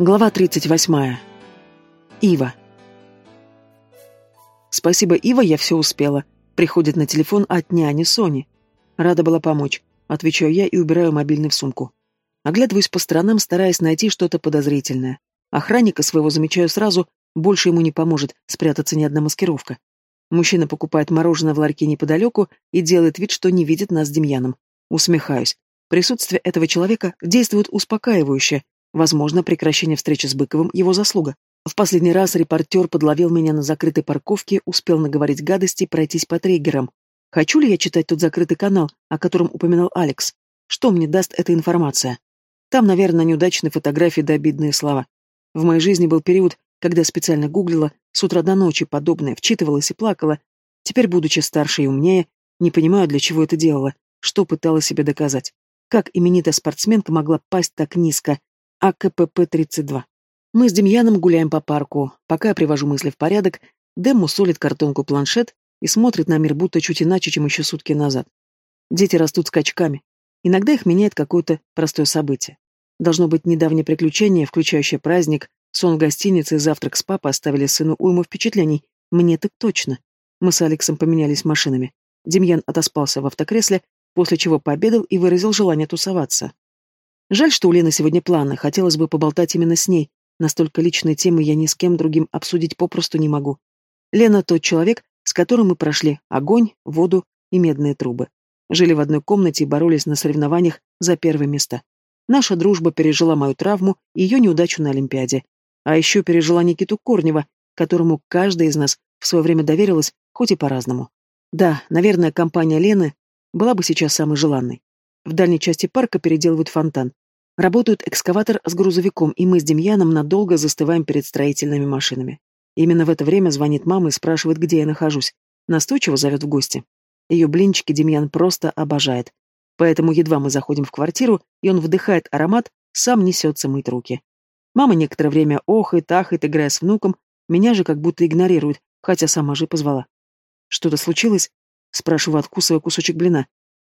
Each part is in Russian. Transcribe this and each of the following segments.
Глава 38. Ива. Спасибо, Ива, я все успела. Приходит на телефон от няни Сони. Рада была помочь. Отвечаю я и убираю мобильный в сумку. Оглядываюсь по сторонам, стараясь найти что-то подозрительное. Охранника своего замечаю сразу, больше ему не поможет спрятаться ни одна маскировка. Мужчина покупает мороженое в ларьке неподалеку и делает вид, что не видит нас с Демьяном. Усмехаюсь. Присутствие этого человека действует успокаивающе, Возможно, прекращение встречи с Быковым – его заслуга. В последний раз репортер подловил меня на закрытой парковке, успел наговорить гадости и пройтись по триггерам. Хочу ли я читать тот закрытый канал, о котором упоминал Алекс? Что мне даст эта информация? Там, наверное, неудачные фотографии да обидные слова. В моей жизни был период, когда специально гуглила с утра до ночи подобное, вчитывалась и плакала. Теперь, будучи старше и умнее, не понимаю, для чего это делала, что пыталась себе доказать. Как именитая спортсменка могла пасть так низко, АКПП-32. Мы с Демьяном гуляем по парку. Пока я привожу мысли в порядок, Дэм мусолит картонку планшет и смотрит на мир будто чуть иначе, чем еще сутки назад. Дети растут скачками. Иногда их меняет какое-то простое событие. Должно быть недавнее приключение, включающее праздник, сон в гостинице и завтрак с папой оставили сыну уйму впечатлений. Мне так точно. Мы с Алексом поменялись машинами. Демьян отоспался в автокресле, после чего пообедал и выразил желание тусоваться. Жаль, что у Лены сегодня планы, хотелось бы поболтать именно с ней. Настолько личные темы я ни с кем другим обсудить попросту не могу. Лена тот человек, с которым мы прошли огонь, воду и медные трубы. Жили в одной комнате и боролись на соревнованиях за первые места. Наша дружба пережила мою травму и ее неудачу на Олимпиаде. А еще пережила Никиту Корнева, которому каждая из нас в свое время доверилась, хоть и по-разному. Да, наверное, компания Лены была бы сейчас самой желанной. В дальней части парка переделывают фонтан. Работают экскаватор с грузовиком, и мы с Демьяном надолго застываем перед строительными машинами. Именно в это время звонит мама и спрашивает, где я нахожусь. Настойчиво зовет в гости. Ее блинчики Демьян просто обожает. Поэтому едва мы заходим в квартиру, и он вдыхает аромат, сам несется мыть руки. Мама некоторое время охает, ахает, играя с внуком, меня же как будто игнорирует, хотя сама же позвала. «Что-то случилось?» — спрашиваю, откусывая кусочек блина.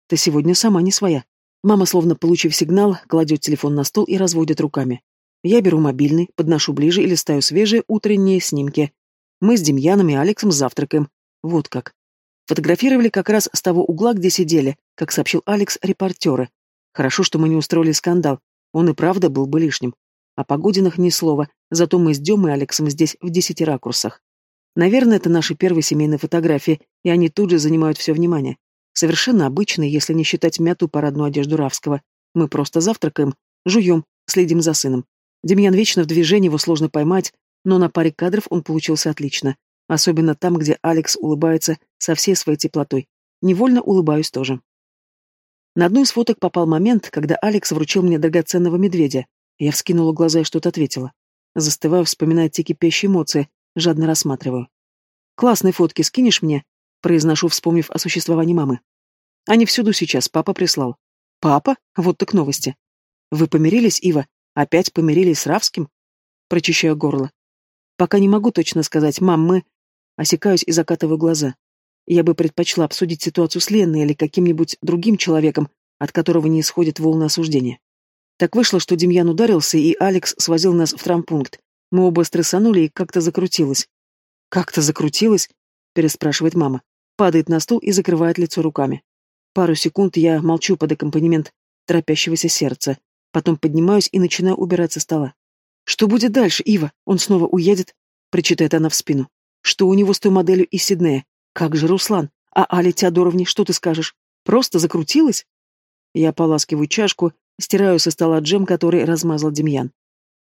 Ты сегодня сама не своя. Мама, словно получив сигнал, кладет телефон на стол и разводит руками. Я беру мобильный, подношу ближе и листаю свежие утренние снимки. Мы с Демьяном и Алексом завтракаем. Вот как. Фотографировали как раз с того угла, где сидели, как сообщил Алекс, репортеры. Хорошо, что мы не устроили скандал. Он и правда был бы лишним. О Погодинах ни слова, зато мы с Демой и Алексом здесь в десяти ракурсах. Наверное, это наши первые семейные фотографии, и они тут же занимают все внимание. Совершенно обычный, если не считать мятую парадную одежду Равского. Мы просто завтракаем, жуем, следим за сыном. Демьян вечно в движении, его сложно поймать, но на паре кадров он получился отлично. Особенно там, где Алекс улыбается со всей своей теплотой. Невольно улыбаюсь тоже. На одну из фоток попал момент, когда Алекс вручил мне драгоценного медведя. Я вскинула глаза и что-то ответила. Застываю, вспоминая те кипящие эмоции, жадно рассматриваю. «Классные фотки скинешь мне?» Произношу, вспомнив о существовании мамы. Они всюду сейчас, папа прислал. Папа? Вот так новости. Вы помирились, Ива? Опять помирились с Равским? Прочищаю горло. Пока не могу точно сказать, мам, мы... Осекаюсь и закатываю глаза. Я бы предпочла обсудить ситуацию с Леной или каким-нибудь другим человеком, от которого не исходит волны осуждения. Так вышло, что Демьян ударился, и Алекс свозил нас в травмпункт. Мы оба стрессанули, и как-то закрутилось. «Как-то закрутилось?» — переспрашивает мама падает на стул и закрывает лицо руками. Пару секунд я молчу под аккомпанемент торопящегося сердца, потом поднимаюсь и начинаю убирать со стола. «Что будет дальше, Ива? Он снова уедет?» — причитает она в спину. «Что у него с той моделью из Сиднея? Как же Руслан? А Али Теодоровне что ты скажешь? Просто закрутилась?» Я поласкиваю чашку, стираю со стола джем, который размазал Демьян.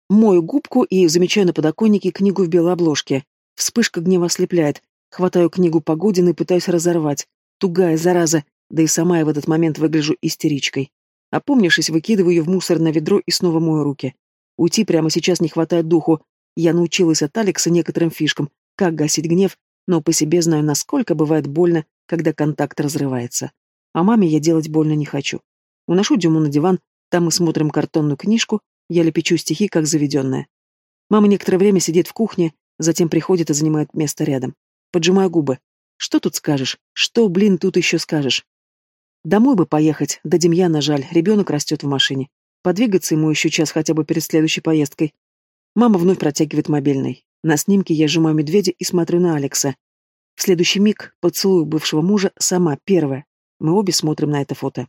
Мою губку и замечаю на подоконнике книгу в белой обложке. Вспышка гнева ослепляет. Хватаю книгу Погодин и пытаюсь разорвать. Тугая, зараза, да и сама я в этот момент выгляжу истеричкой. Опомнившись, выкидываю ее в мусорное ведро и снова мою руки. Уйти прямо сейчас не хватает духу. Я научилась от Алекса некоторым фишкам, как гасить гнев, но по себе знаю, насколько бывает больно, когда контакт разрывается. А маме я делать больно не хочу. Уношу Дюму на диван, там мы смотрим картонную книжку, я лепечу стихи, как заведенная. Мама некоторое время сидит в кухне, затем приходит и занимает место рядом. Поджимаю губы. Что тут скажешь? Что, блин, тут еще скажешь? Домой бы поехать, да Демьяна жаль, ребенок растет в машине. Подвигаться ему еще час хотя бы перед следующей поездкой. Мама вновь протягивает мобильный. На снимке я сжимаю медведя и смотрю на Алекса. В следующий миг поцелую бывшего мужа сама первая. Мы обе смотрим на это фото.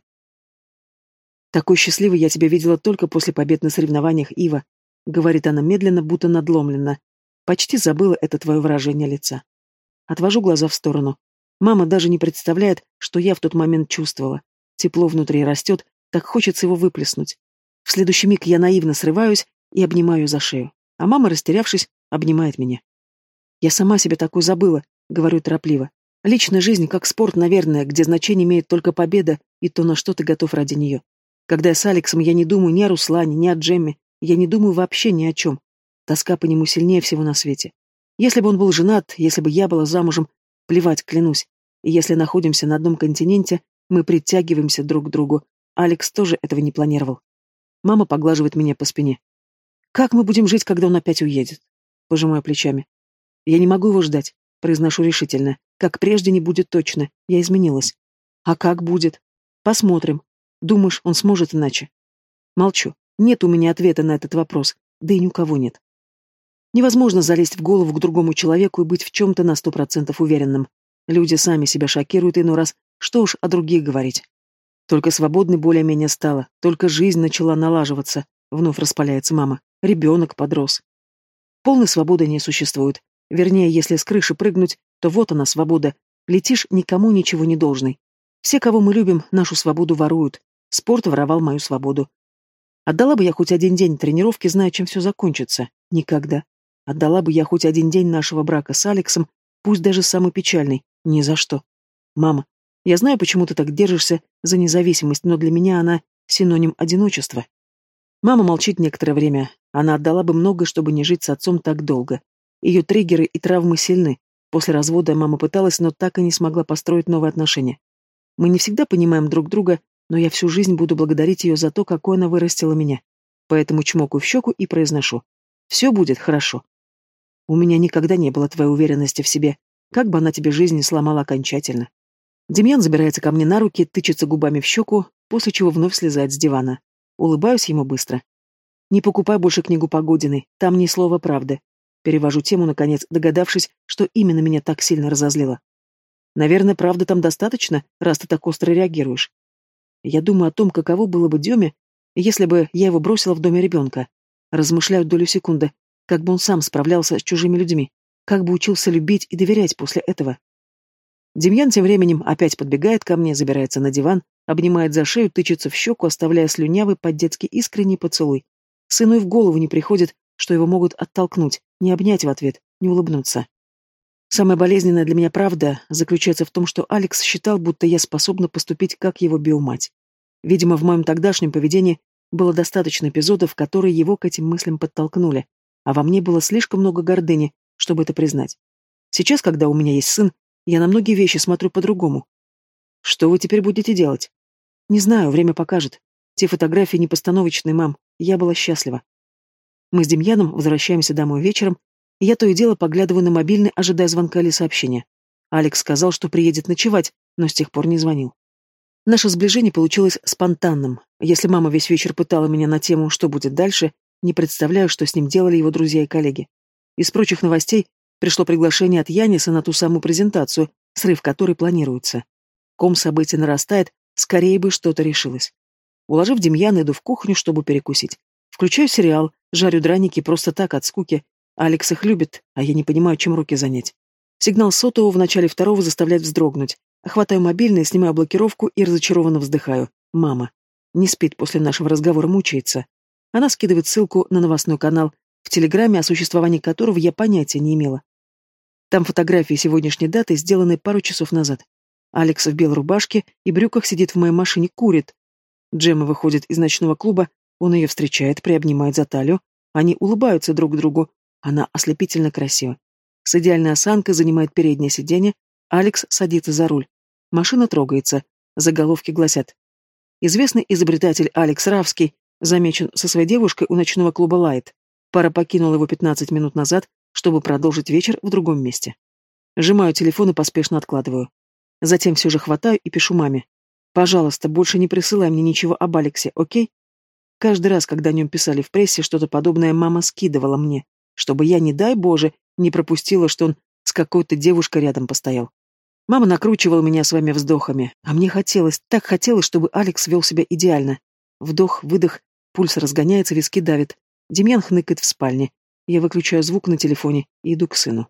«Такой счастливой я тебя видела только после побед на соревнованиях, Ива», — говорит она медленно, будто надломленно. Почти забыла это твое выражение лица. Отвожу глаза в сторону. Мама даже не представляет, что я в тот момент чувствовала. Тепло внутри растет, так хочется его выплеснуть. В следующий миг я наивно срываюсь и обнимаю за шею. А мама, растерявшись, обнимает меня. Я сама себе такую забыла, говорю торопливо. Личная жизнь как спорт, наверное, где значение имеет только победа и то, на что ты готов ради нее. Когда я с Алексом, я не думаю ни о Руслане, ни о Джемме, я не думаю вообще ни о чем. Тоска по нему сильнее всего на свете. Если бы он был женат, если бы я была замужем, плевать, клянусь. И если находимся на одном континенте, мы притягиваемся друг к другу. Алекс тоже этого не планировал. Мама поглаживает меня по спине. Как мы будем жить, когда он опять уедет? Пожимаю плечами. Я не могу его ждать, произношу решительно. Как прежде не будет точно. Я изменилась. А как будет? Посмотрим. Думаешь, он сможет иначе? Молчу. Нет у меня ответа на этот вопрос. Да и ни у кого нет. Невозможно залезть в голову к другому человеку и быть в чем-то на сто процентов уверенным. Люди сами себя шокируют иной раз, что уж о других говорить. Только свободной более-менее стало, только жизнь начала налаживаться, вновь распаляется мама. Ребенок подрос. Полной свободы не существует. Вернее, если с крыши прыгнуть, то вот она, свобода. Летишь никому ничего не должный. Все, кого мы любим, нашу свободу воруют. Спорт воровал мою свободу. Отдала бы я хоть один день тренировки, зная, чем все закончится. Никогда. Отдала бы я хоть один день нашего брака с Алексом, пусть даже самый печальный, ни за что. Мама, я знаю, почему ты так держишься за независимость, но для меня она синоним одиночества. Мама молчит некоторое время. Она отдала бы многое, чтобы не жить с отцом так долго. Ее триггеры и травмы сильны. После развода мама пыталась, но так и не смогла построить новые отношения. Мы не всегда понимаем друг друга, но я всю жизнь буду благодарить ее за то, какой она вырастила меня. Поэтому чмокаю в щеку и произношу. Все будет хорошо. У меня никогда не было твоей уверенности в себе, как бы она тебе жизнь сломала окончательно. Демьян забирается ко мне на руки, тычется губами в щеку, после чего вновь слезает с дивана. Улыбаюсь ему быстро. Не покупай больше книгу Погодиной, там ни слова правды. Перевожу тему, наконец, догадавшись, что именно меня так сильно разозлило. Наверное, правды там достаточно, раз ты так остро реагируешь. Я думаю о том, каково было бы Деме, если бы я его бросила в доме ребенка. Размышляю долю секунды, как бы он сам справлялся с чужими людьми? Как бы учился любить и доверять после этого? Демьян тем временем опять подбегает ко мне, забирается на диван, обнимает за шею, тычется в щеку, оставляя слюнявый под-детски искренний поцелуй. Сыну и в голову не приходит, что его могут оттолкнуть, не обнять в ответ, не улыбнуться. Самая болезненная для меня правда заключается в том, что Алекс считал, будто я способна поступить как его биомать. Видимо, в моем тогдашнем поведении было достаточно эпизодов, которые его к этим мыслям подтолкнули, а во мне было слишком много гордыни, чтобы это признать. Сейчас, когда у меня есть сын, я на многие вещи смотрю по-другому. Что вы теперь будете делать? Не знаю, время покажет. Те фотографии не постановочные, мам. Я была счастлива. Мы с Демьяном возвращаемся домой вечером, и я то и дело поглядываю на мобильный, ожидая звонка или сообщения. Алекс сказал, что приедет ночевать, но с тех пор не звонил. Наше сближение получилось спонтанным. Если мама весь вечер пытала меня на тему, что будет дальше, не представляю, что с ним делали его друзья и коллеги. Из прочих новостей пришло приглашение от Яниса на ту самую презентацию, срыв которой планируется. Ком событий нарастает, скорее бы что-то решилось. Уложив Демьяна, иду в кухню, чтобы перекусить. Включаю сериал, жарю драники просто так, от скуки. Алекс их любит, а я не понимаю, чем руки занять. Сигнал сотового в начале второго заставляет вздрогнуть. Хватаю мобильный, снимаю блокировку и разочарованно вздыхаю. Мама. Не спит после нашего разговора, мучается. Она скидывает ссылку на новостной канал, в Телеграме, о существовании которого я понятия не имела. Там фотографии сегодняшней даты, сделанные пару часов назад. Алекс в белой рубашке и брюках сидит в моей машине, курит. Джемма выходит из ночного клуба, он ее встречает, приобнимает за талию. Они улыбаются друг другу. Она ослепительно красива. С идеальной осанкой занимает переднее сиденье. Алекс садится за руль. Машина трогается. Заголовки гласят. Известный изобретатель Алекс Равский Замечен со своей девушкой у ночного клуба «Лайт». Пара покинула его 15 минут назад, чтобы продолжить вечер в другом месте. Сжимаю телефон и поспешно откладываю. Затем все же хватаю и пишу маме. «Пожалуйста, больше не присылай мне ничего об Алексе, окей?» Каждый раз, когда о нем писали в прессе, что-то подобное мама скидывала мне, чтобы я, не дай Боже, не пропустила, что он с какой-то девушкой рядом постоял. Мама накручивала меня своими вздохами, а мне хотелось, так хотелось, чтобы Алекс вел себя идеально. Вдох-выдох, пульс разгоняется, виски давит. Демьян хныкает в спальне. Я выключаю звук на телефоне и иду к сыну.